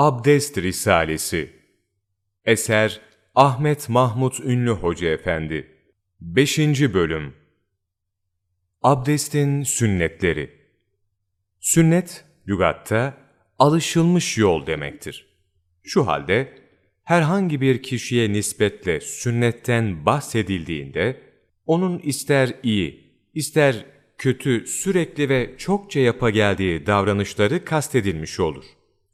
Abdest Risalesi Eser Ahmet Mahmut Ünlü Hoca Efendi 5. Bölüm Abdestin Sünnetleri Sünnet, lügatta alışılmış yol demektir. Şu halde, herhangi bir kişiye nispetle sünnetten bahsedildiğinde, onun ister iyi, ister kötü, sürekli ve çokça yapa geldiği davranışları kastedilmiş olur.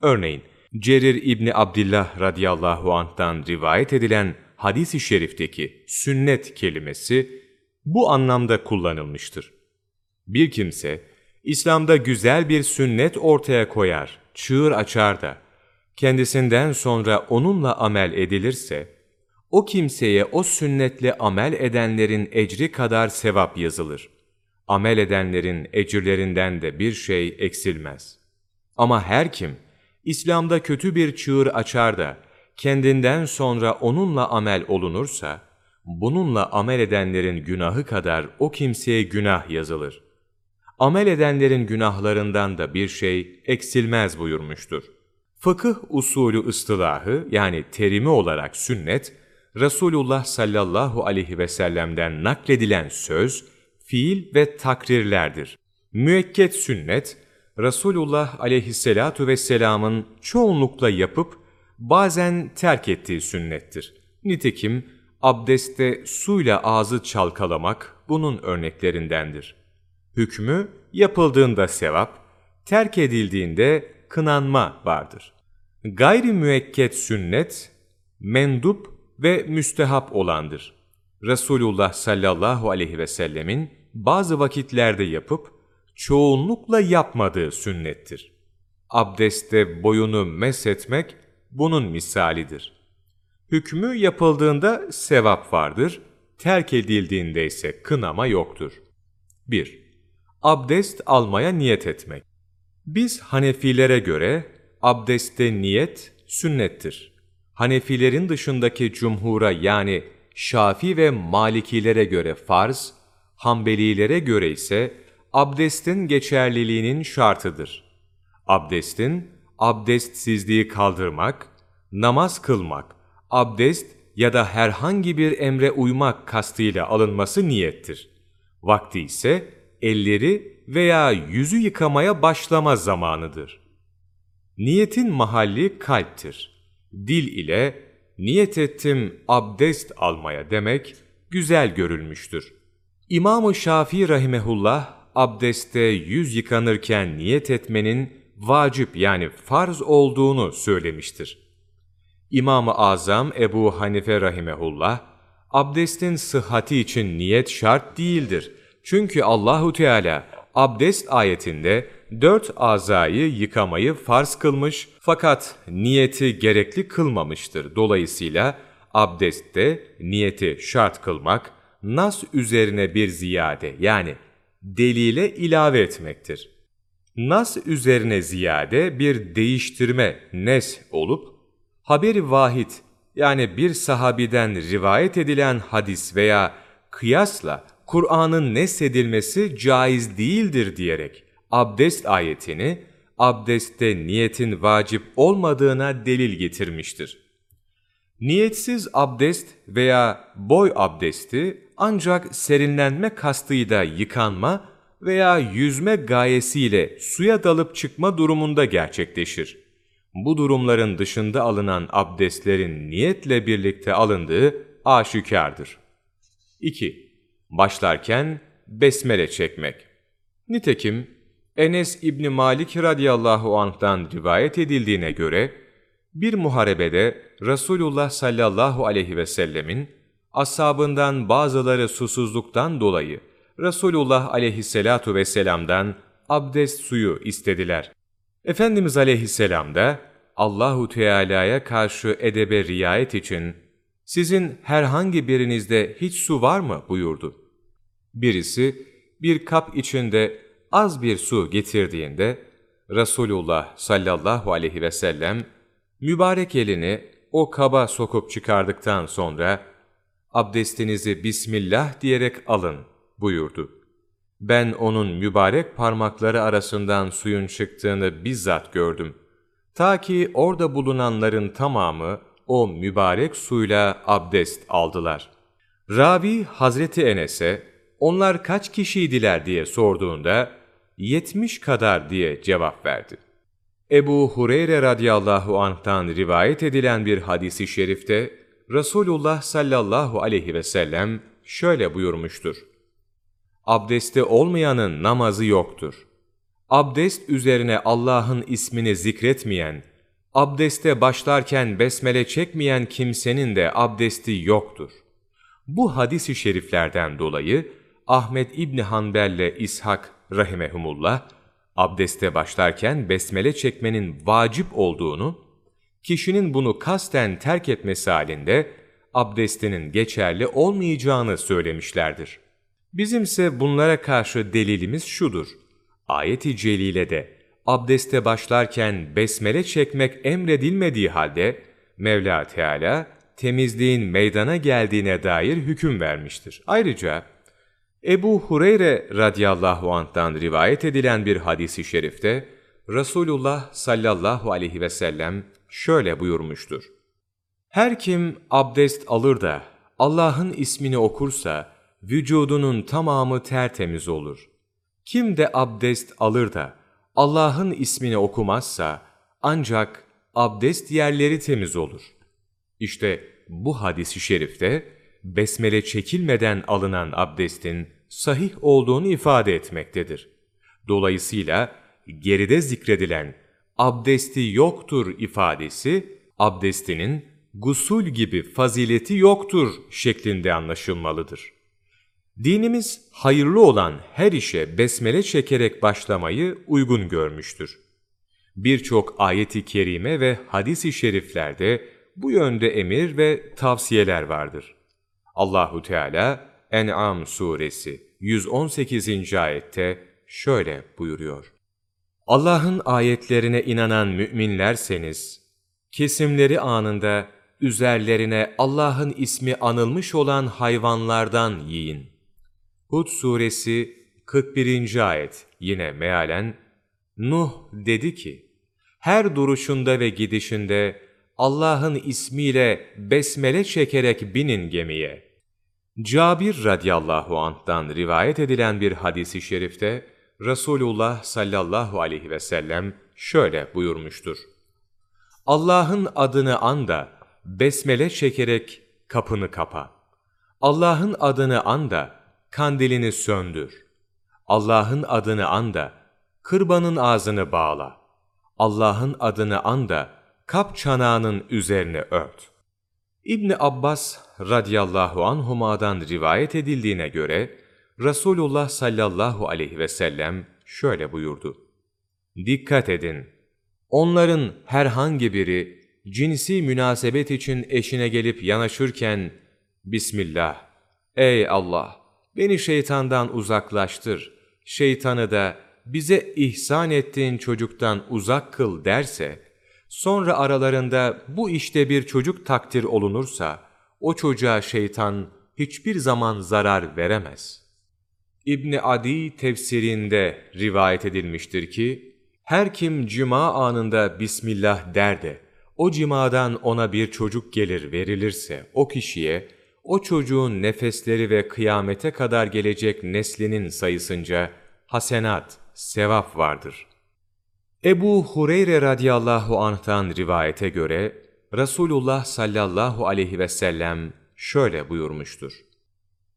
Örneğin, Cerir İbni Abdillah radıyallahu anh'tan rivayet edilen hadis-i şerifteki sünnet kelimesi bu anlamda kullanılmıştır. Bir kimse, İslam'da güzel bir sünnet ortaya koyar, çığır açar da, kendisinden sonra onunla amel edilirse, o kimseye o sünnetle amel edenlerin ecri kadar sevap yazılır. Amel edenlerin ecirlerinden de bir şey eksilmez. Ama her kim, İslam'da kötü bir çığır açar da, kendinden sonra onunla amel olunursa, bununla amel edenlerin günahı kadar o kimseye günah yazılır. Amel edenlerin günahlarından da bir şey eksilmez buyurmuştur. Fıkıh usulü ıstılahı yani terimi olarak sünnet, Resulullah sallallahu aleyhi ve sellem'den nakledilen söz, fiil ve takrirlerdir. Müekket sünnet, Resulullah aleyhisselatu vesselamın çoğunlukla yapıp bazen terk ettiği sünnettir. Nitekim abdeste suyla ağzı çalkalamak bunun örneklerindendir. Hükmü yapıldığında sevap, terk edildiğinde kınanma vardır. Gayri müekket sünnet, mendup ve müstehap olandır. Resulullah sallallahu aleyhi ve sellemin bazı vakitlerde yapıp çoğunlukla yapmadığı sünnettir. Abdeste boyunu mesetmek bunun misalidir. Hükmü yapıldığında sevap vardır, terk edildiğinde ise kınama yoktur. 1. Abdest almaya niyet etmek. Biz Hanefilere göre abdeste niyet sünnettir. Hanefilerin dışındaki cumhura yani Şafi ve Malikilere göre farz, Hanbelilere göre ise abdestin geçerliliğinin şartıdır. Abdestin, abdestsizliği kaldırmak, namaz kılmak, abdest ya da herhangi bir emre uymak kastıyla alınması niyettir. Vakti ise elleri veya yüzü yıkamaya başlama zamanıdır. Niyetin mahalli kalptir. Dil ile niyet ettim abdest almaya demek güzel görülmüştür. İmam-ı Şafii rahimehullah abdeste yüz yıkanırken niyet etmenin vacip yani farz olduğunu söylemiştir. İmam-ı Azam Ebu Hanife rahimehullah, abdestin sıhhati için niyet şart değildir. Çünkü Allahu Teala abdest ayetinde dört azayı yıkamayı farz kılmış fakat niyeti gerekli kılmamıştır. Dolayısıyla abdestte niyeti şart kılmak, nas üzerine bir ziyade yani delile ilave etmektir. Nas üzerine ziyade bir değiştirme nes olup, haberi vahid yani bir sahabiden rivayet edilen hadis veya kıyasla Kur'an'ın nesedilmesi caiz değildir diyerek abdest ayetini abdestte niyetin vacip olmadığına delil getirmiştir. Niyetsiz abdest veya boy abdesti ancak serinlenme kastıyla yıkanma veya yüzme gayesiyle suya dalıp çıkma durumunda gerçekleşir. Bu durumların dışında alınan abdestlerin niyetle birlikte alındığı aşikardır. 2. Başlarken besmele çekmek. Nitekim Enes İbni Malik radıyallahu anh'tan rivayet edildiğine göre bir muharebede Resulullah sallallahu aleyhi ve sellemin ashabından bazıları susuzluktan dolayı Resulullah aleyhisselatu vesselam'dan abdest suyu istediler. Efendimiz aleyhisselam da Allahu Teala'ya karşı edebe riayet için sizin herhangi birinizde hiç su var mı buyurdu. Birisi bir kap içinde az bir su getirdiğinde Resulullah sallallahu aleyhi ve sellem mübarek elini o kaba sokup çıkardıktan sonra abdestinizi Bismillah diyerek alın buyurdu. Ben onun mübarek parmakları arasından suyun çıktığını bizzat gördüm. Ta ki orada bulunanların tamamı o mübarek suyla abdest aldılar. Ravi Hazreti Enes'e onlar kaç kişiydiler diye sorduğunda yetmiş kadar diye cevap verdi. Ebu Hureyre radıyallahu anh'tan rivayet edilen bir hadisi şerifte Resulullah sallallahu aleyhi ve sellem şöyle buyurmuştur. Abdesti olmayanın namazı yoktur. Abdest üzerine Allah'ın ismini zikretmeyen, abdeste başlarken besmele çekmeyen kimsenin de abdesti yoktur. Bu hadisi şeriflerden dolayı Ahmet İbni Hanbel'le İshak rahimehumullah, abdeste başlarken besmele çekmenin vacip olduğunu, kişinin bunu kasten terk etmesi halinde abdestinin geçerli olmayacağını söylemişlerdir. Bizimse bunlara karşı delilimiz şudur. Ayet-i Celile'de abdeste başlarken besmele çekmek emredilmediği halde Mevla Teala temizliğin meydana geldiğine dair hüküm vermiştir. Ayrıca Ebu Hureyre radıyallahu anh'tan rivayet edilen bir hadisi şerifte Resulullah sallallahu aleyhi ve sellem şöyle buyurmuştur. Her kim abdest alır da Allah'ın ismini okursa vücudunun tamamı tertemiz olur. Kim de abdest alır da Allah'ın ismini okumazsa ancak abdest yerleri temiz olur. İşte bu hadisi şerifte besmele çekilmeden alınan abdestin sahih olduğunu ifade etmektedir. Dolayısıyla geride zikredilen abdesti yoktur ifadesi abdestinin gusul gibi fazileti yoktur şeklinde anlaşılmalıdır. Dinimiz hayırlı olan her işe besmele çekerek başlamayı uygun görmüştür. Birçok ayeti kerime ve hadis-i şeriflerde bu yönde emir ve tavsiyeler vardır. Allahu Teala En'am suresi 118. ayette şöyle buyuruyor. Allah'ın ayetlerine inanan müminlerseniz, kesimleri anında üzerlerine Allah'ın ismi anılmış olan hayvanlardan yiyin. Hud suresi 41. ayet yine mealen, Nuh dedi ki, her duruşunda ve gidişinde Allah'ın ismiyle besmele çekerek binin gemiye. Cabir radıyallahu anh'tan rivayet edilen bir hadisi şerifte Resulullah sallallahu aleyhi ve sellem şöyle buyurmuştur. Allah'ın adını an da besmele çekerek kapını kapa. Allah'ın adını an da kandilini söndür. Allah'ın adını an da kırbanın ağzını bağla. Allah'ın adını an da kap çanağının üzerine ört. İbni Abbas radıyallahu anhuma'dan rivayet edildiğine göre Resulullah sallallahu aleyhi ve sellem şöyle buyurdu. Dikkat edin! Onların herhangi biri cinsi münasebet için eşine gelip yanaşırken Bismillah, ey Allah, beni şeytandan uzaklaştır, şeytanı da bize ihsan ettiğin çocuktan uzak kıl derse, sonra aralarında bu işte bir çocuk takdir olunursa, o çocuğa şeytan hiçbir zaman zarar veremez. İbni Adi tefsirinde rivayet edilmiştir ki, her kim cima anında Bismillah der de, o cimadan ona bir çocuk gelir verilirse, o kişiye, o çocuğun nefesleri ve kıyamete kadar gelecek neslinin sayısınca hasenat, sevap vardır.'' Ebu Hureyre radıyallahu anh'tan rivayete göre Resulullah sallallahu aleyhi ve sellem şöyle buyurmuştur.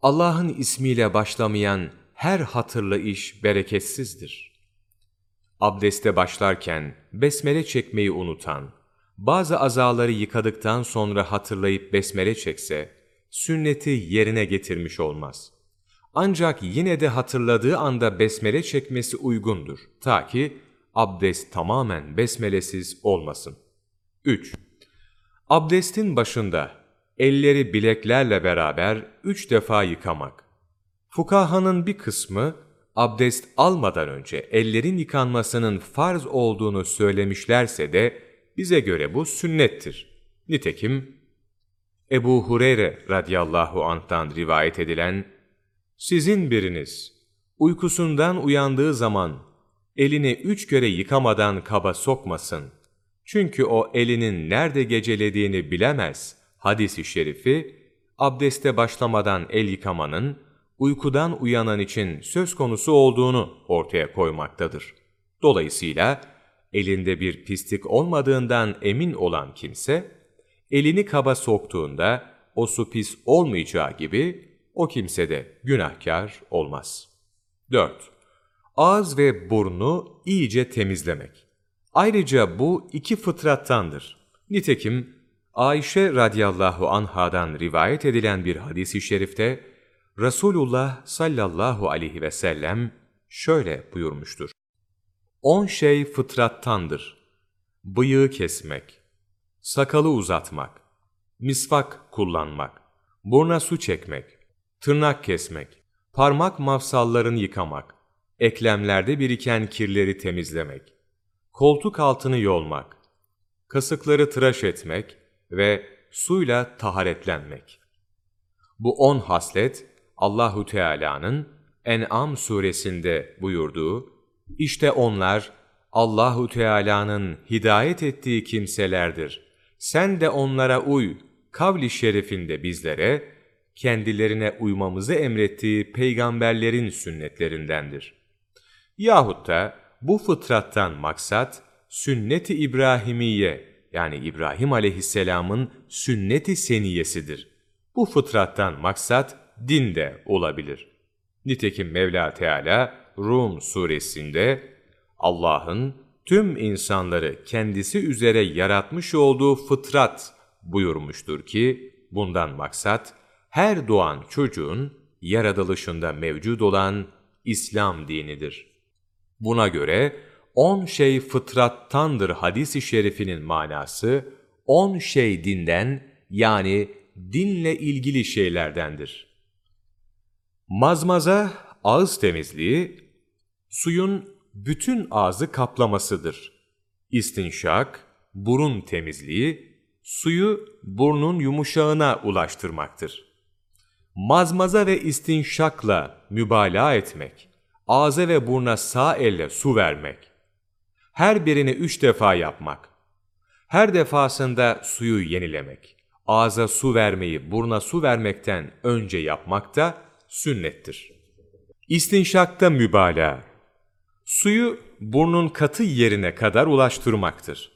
Allah'ın ismiyle başlamayan her hatırlı iş bereketsizdir. Abdeste başlarken besmele çekmeyi unutan, bazı azaları yıkadıktan sonra hatırlayıp besmele çekse, sünneti yerine getirmiş olmaz. Ancak yine de hatırladığı anda besmele çekmesi uygundur. Ta ki abdest tamamen besmelesiz olmasın. 3. Abdestin başında elleri bileklerle beraber üç defa yıkamak. Fukahanın bir kısmı abdest almadan önce ellerin yıkanmasının farz olduğunu söylemişlerse de bize göre bu sünnettir. Nitekim Ebu Hureyre radıyallahu anh'tan rivayet edilen sizin biriniz uykusundan uyandığı zaman elini üç kere yıkamadan kaba sokmasın. Çünkü o elinin nerede gecelediğini bilemez. Hadis-i şerifi, abdeste başlamadan el yıkamanın, uykudan uyanan için söz konusu olduğunu ortaya koymaktadır. Dolayısıyla, elinde bir pislik olmadığından emin olan kimse, elini kaba soktuğunda o su pis olmayacağı gibi o kimse de günahkar olmaz. 4. Ağız ve burnu iyice temizlemek. Ayrıca bu iki fıtrattandır. Nitekim Ayşe radıyallahu anhadan rivayet edilen bir hadis-i şerifte Resulullah sallallahu aleyhi ve sellem şöyle buyurmuştur. On şey fıtrattandır. Bıyığı kesmek, sakalı uzatmak, misvak kullanmak, burna su çekmek, tırnak kesmek, parmak mafsallarını yıkamak, eklemlerde biriken kirleri temizlemek, koltuk altını yolmak, kasıkları tıraş etmek ve suyla taharetlenmek. Bu on haslet Allahu Teala'nın En'am suresinde buyurduğu işte onlar Allahu Teala'nın hidayet ettiği kimselerdir. Sen de onlara uy kavli şerifinde bizlere kendilerine uymamızı emrettiği peygamberlerin sünnetlerindendir. Yahut da bu fıtrattan maksat sünnet-i İbrahimiye yani İbrahim aleyhisselamın sünnet-i seniyesidir. Bu fıtrattan maksat din de olabilir. Nitekim Mevla Teala Rum suresinde Allah'ın tüm insanları kendisi üzere yaratmış olduğu fıtrat buyurmuştur ki bundan maksat her doğan çocuğun yaratılışında mevcut olan İslam dinidir. Buna göre on şey fıtrattandır hadis-i şerifinin manası, on şey dinden yani dinle ilgili şeylerdendir. Mazmaza, ağız temizliği, suyun bütün ağzı kaplamasıdır. İstinşak, burun temizliği, suyu burnun yumuşağına ulaştırmaktır. Mazmaza ve istinşakla mübalağa etmek, ağza ve burna sağ elle su vermek, her birini üç defa yapmak, her defasında suyu yenilemek, ağza su vermeyi burna su vermekten önce yapmak da sünnettir. İstinşakta mübalağa, suyu burnun katı yerine kadar ulaştırmaktır.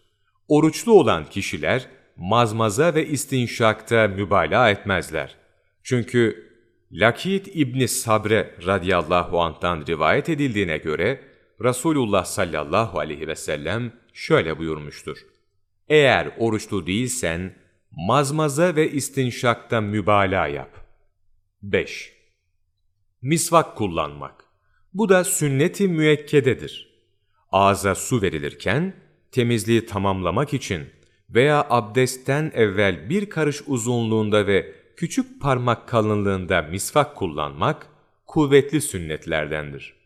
Oruçlu olan kişiler mazmaza ve istinşakta mübalağa etmezler. Çünkü Lakit İbni Sabre radıyallahu anh'tan rivayet edildiğine göre Resulullah sallallahu aleyhi ve sellem şöyle buyurmuştur. Eğer oruçlu değilsen mazmaza ve istinşakta mübalağa yap. 5. Misvak kullanmak. Bu da sünnet-i müekkededir. Ağza su verilirken temizliği tamamlamak için veya abdestten evvel bir karış uzunluğunda ve küçük parmak kalınlığında misvak kullanmak kuvvetli sünnetlerdendir.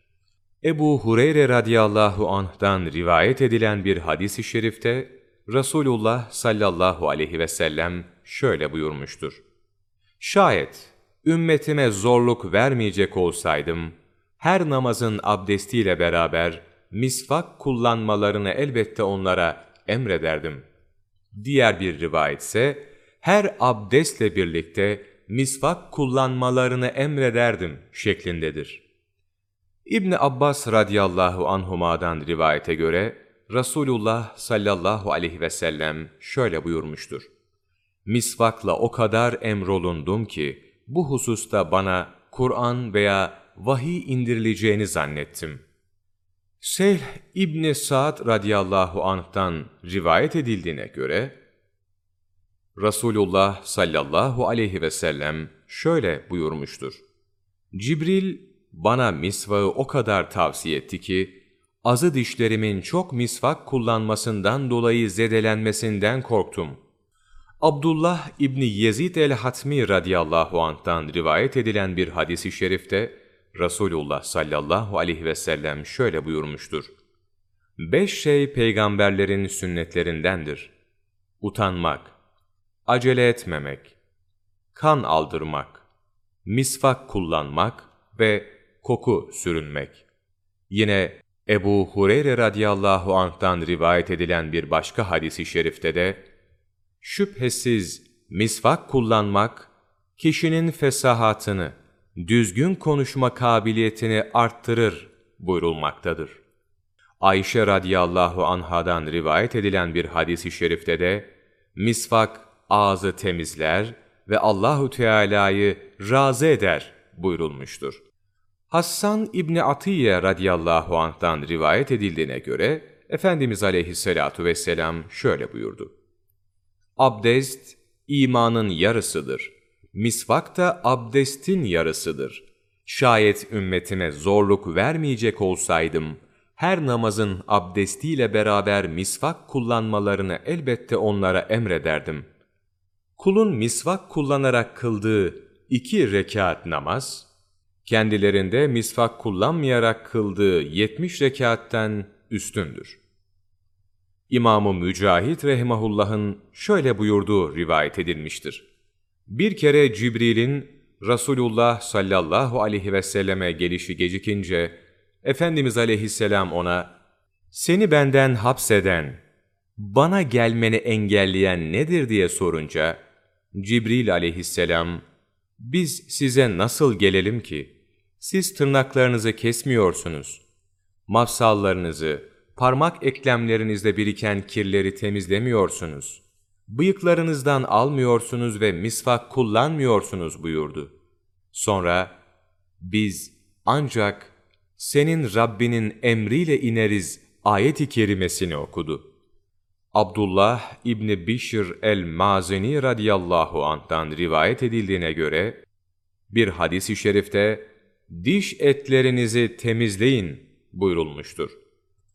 Ebu Hureyre radıyallahu anh'dan rivayet edilen bir hadis-i şerifte Resulullah sallallahu aleyhi ve sellem şöyle buyurmuştur. Şayet ümmetime zorluk vermeyecek olsaydım, her namazın abdestiyle beraber misvak kullanmalarını elbette onlara emrederdim. Diğer bir rivayet ise, her abdestle birlikte misvak kullanmalarını emrederdim şeklindedir. İbn Abbas radıyallahu anhuma'dan rivayete göre Resulullah sallallahu aleyhi ve sellem şöyle buyurmuştur. Misvakla o kadar emrolundum ki bu hususta bana Kur'an veya vahiy indirileceğini zannettim. Selh İbni Sa'd radıyallahu anh'tan rivayet edildiğine göre Resulullah sallallahu aleyhi ve sellem şöyle buyurmuştur. Cibril bana misvağı o kadar tavsiye etti ki, azı dişlerimin çok misvak kullanmasından dolayı zedelenmesinden korktum. Abdullah İbni Yezid el-Hatmi radıyallahu anh'tan rivayet edilen bir hadisi şerifte, Resulullah sallallahu aleyhi ve sellem şöyle buyurmuştur. Beş şey peygamberlerin sünnetlerindendir. Utanmak, acele etmemek, kan aldırmak, misvak kullanmak ve koku sürünmek. Yine Ebu Hureyre radıyallahu anh'tan rivayet edilen bir başka hadisi şerifte de, şüphesiz misvak kullanmak, kişinin fesahatını, düzgün konuşma kabiliyetini arttırır buyurulmaktadır. Ayşe radıyallahu anhadan rivayet edilen bir hadisi şerifte de, misvak ağzı temizler ve Allahu Teala'yı razı eder buyurulmuştur. Hassan İbni Atiye radıyallahu anh'tan rivayet edildiğine göre, Efendimiz aleyhissalatu vesselam şöyle buyurdu. Abdest, imanın yarısıdır. Misvak da abdestin yarısıdır. Şayet ümmetime zorluk vermeyecek olsaydım, her namazın abdestiyle beraber misvak kullanmalarını elbette onlara emrederdim. Kulun misvak kullanarak kıldığı iki rekat namaz, kendilerinde misvak kullanmayarak kıldığı 70 rekatten üstündür. İmam-ı Mücahit Rehimahullah'ın şöyle buyurduğu rivayet edilmiştir. Bir kere Cibril'in Resulullah sallallahu aleyhi ve selleme gelişi gecikince, Efendimiz aleyhisselam ona, seni benden hapseden, bana gelmeni engelleyen nedir diye sorunca, Cibril aleyhisselam, biz size nasıl gelelim ki? Siz tırnaklarınızı kesmiyorsunuz. Mafsallarınızı, parmak eklemlerinizde biriken kirleri temizlemiyorsunuz. Bıyıklarınızdan almıyorsunuz ve misvak kullanmıyorsunuz buyurdu. Sonra, biz ancak senin Rabbinin emriyle ineriz ayet-i kerimesini okudu. Abdullah İbni Bişr el-Mazini radiyallahu anh'tan rivayet edildiğine göre, bir hadis-i şerifte, diş etlerinizi temizleyin buyurulmuştur.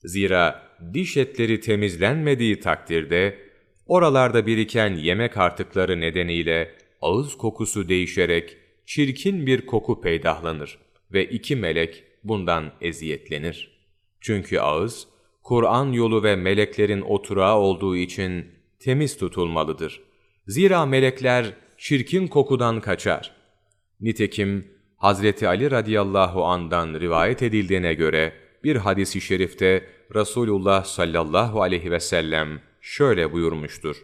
Zira diş etleri temizlenmediği takdirde, oralarda biriken yemek artıkları nedeniyle ağız kokusu değişerek çirkin bir koku peydahlanır ve iki melek bundan eziyetlenir. Çünkü ağız, Kur'an yolu ve meleklerin oturağı olduğu için temiz tutulmalıdır. Zira melekler çirkin kokudan kaçar. Nitekim Hazreti Ali radıyallahu andan rivayet edildiğine göre bir hadis-i şerifte Resulullah sallallahu aleyhi ve sellem şöyle buyurmuştur.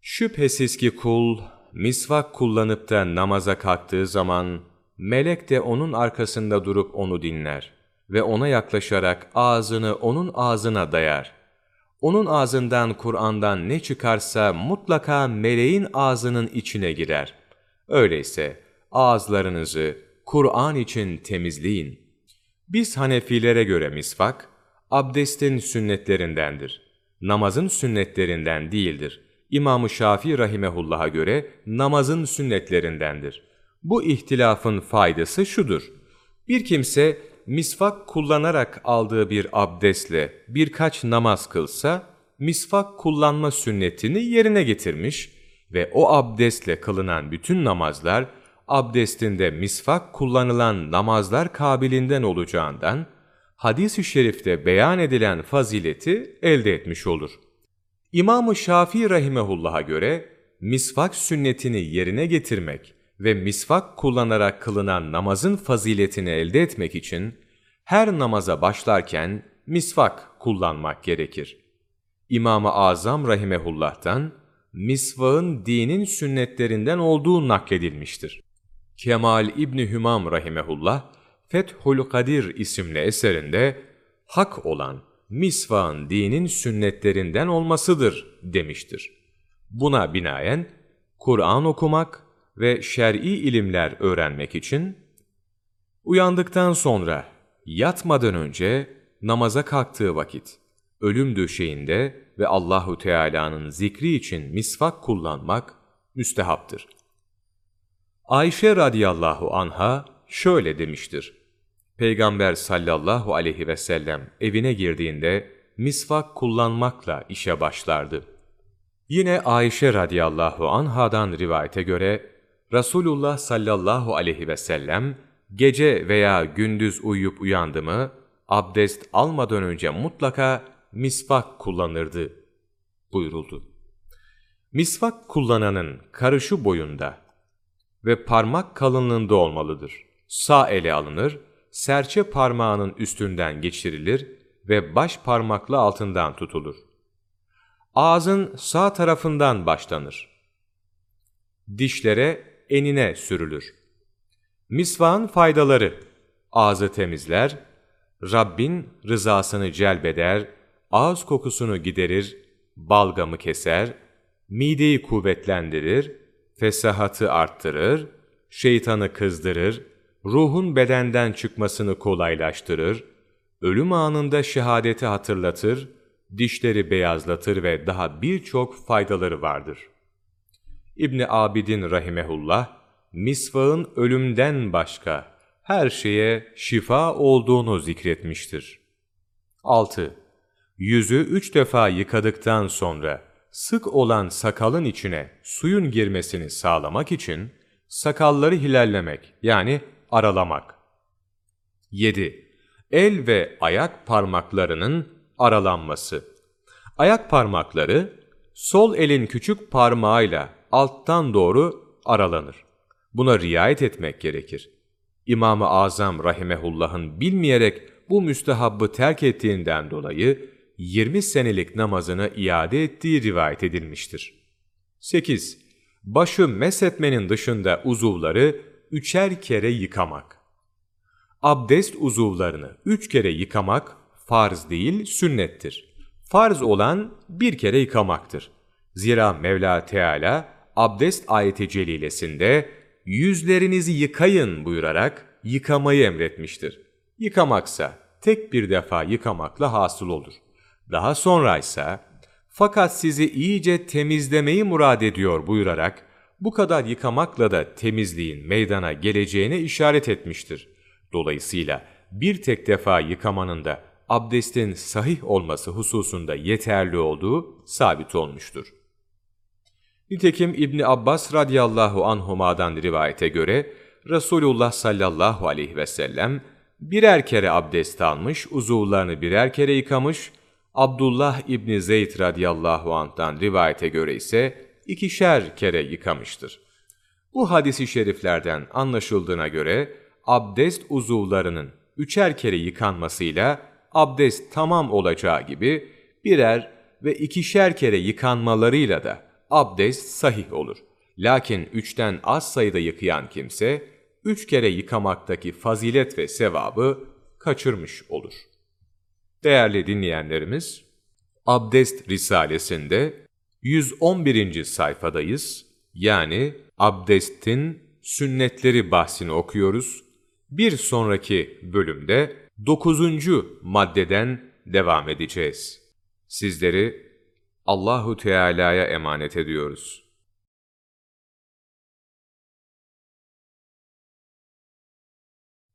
Şüphesiz ki kul, misvak kullanıp da namaza kalktığı zaman, melek de onun arkasında durup onu dinler ve ona yaklaşarak ağzını onun ağzına dayar. Onun ağzından Kur'an'dan ne çıkarsa mutlaka meleğin ağzının içine girer. Öyleyse ağızlarınızı Kur'an için temizleyin. Biz Hanefilere göre misvak, abdestin sünnetlerindendir. Namazın sünnetlerinden değildir. İmam-ı Şafii rahimehullah'a göre namazın sünnetlerindendir. Bu ihtilafın faydası şudur. Bir kimse misvak kullanarak aldığı bir abdestle birkaç namaz kılsa, misvak kullanma sünnetini yerine getirmiş ve o abdestle kılınan bütün namazlar, abdestinde misvak kullanılan namazlar kabilinden olacağından, hadis-i şerifte beyan edilen fazileti elde etmiş olur. İmam-ı Şafii rahimehullah'a göre, misvak sünnetini yerine getirmek, ve misvak kullanarak kılınan namazın faziletini elde etmek için her namaza başlarken misvak kullanmak gerekir. İmam-ı Azam rahimehullah'tan misvağın dinin sünnetlerinden olduğu nakledilmiştir. Kemal İbni Hümam rahimehullah Fethul Kadir isimli eserinde hak olan misvağın dinin sünnetlerinden olmasıdır demiştir. Buna binaen Kur'an okumak ve şer'i ilimler öğrenmek için uyandıktan sonra yatmadan önce namaza kalktığı vakit ölüm döşeğinde ve Allahu Teala'nın zikri için misvak kullanmak müstehaptır. Ayşe radıyallahu anha şöyle demiştir. Peygamber sallallahu aleyhi ve sellem evine girdiğinde misvak kullanmakla işe başlardı. Yine Ayşe radıyallahu anhadan rivayete göre Resulullah sallallahu aleyhi ve sellem gece veya gündüz uyuyup uyandı mı abdest almadan önce mutlaka misvak kullanırdı buyuruldu. Misvak kullananın karışı boyunda ve parmak kalınlığında olmalıdır. Sağ ele alınır serçe parmağının üstünden geçirilir ve baş parmakla altından tutulur. Ağzın sağ tarafından başlanır. Dişlere enine sürülür. Misvağın faydaları Ağzı temizler, Rabbin rızasını celbeder, ağız kokusunu giderir, balgamı keser, mideyi kuvvetlendirir, fesahatı arttırır, şeytanı kızdırır, ruhun bedenden çıkmasını kolaylaştırır, ölüm anında şehadeti hatırlatır, dişleri beyazlatır ve daha birçok faydaları vardır. İbni Abidin rahimehullah, misvağın ölümden başka her şeye şifa olduğunu zikretmiştir. 6. Yüzü üç defa yıkadıktan sonra sık olan sakalın içine suyun girmesini sağlamak için sakalları hilallemek yani aralamak. 7. El ve ayak parmaklarının aralanması. Ayak parmakları sol elin küçük parmağıyla alttan doğru aralanır. Buna riayet etmek gerekir. İmam-ı Azam rahimehullah'ın bilmeyerek bu müstehabbı terk ettiğinden dolayı 20 senelik namazını iade ettiği rivayet edilmiştir. 8. Başı mesetmenin dışında uzuvları üçer kere yıkamak. Abdest uzuvlarını üç kere yıkamak farz değil sünnettir. Farz olan bir kere yıkamaktır. Zira Mevla Teala abdest ayeti celilesinde yüzlerinizi yıkayın buyurarak yıkamayı emretmiştir. Yıkamaksa tek bir defa yıkamakla hasıl olur. Daha sonra ise fakat sizi iyice temizlemeyi murad ediyor buyurarak bu kadar yıkamakla da temizliğin meydana geleceğine işaret etmiştir. Dolayısıyla bir tek defa yıkamanın da abdestin sahih olması hususunda yeterli olduğu sabit olmuştur. Nitekim İbni Abbas radıyallahu anhuma'dan rivayete göre Resulullah sallallahu aleyhi ve sellem birer kere abdest almış, uzuvlarını birer kere yıkamış, Abdullah İbni Zeyd radıyallahu anh'tan rivayete göre ise ikişer kere yıkamıştır. Bu hadisi şeriflerden anlaşıldığına göre abdest uzuvlarının üçer kere yıkanmasıyla abdest tamam olacağı gibi birer ve ikişer kere yıkanmalarıyla da abdest sahih olur. Lakin üçten az sayıda yıkayan kimse, üç kere yıkamaktaki fazilet ve sevabı kaçırmış olur. Değerli dinleyenlerimiz, Abdest Risalesinde 111. sayfadayız. Yani abdestin sünnetleri bahsini okuyoruz. Bir sonraki bölümde 9. maddeden devam edeceğiz. Sizleri Allahu Teala'ya emanet ediyoruz.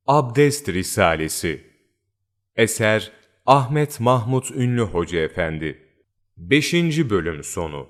Abdest Risalesi Eser Ahmet Mahmut Ünlü Hoca Efendi 5. Bölüm Sonu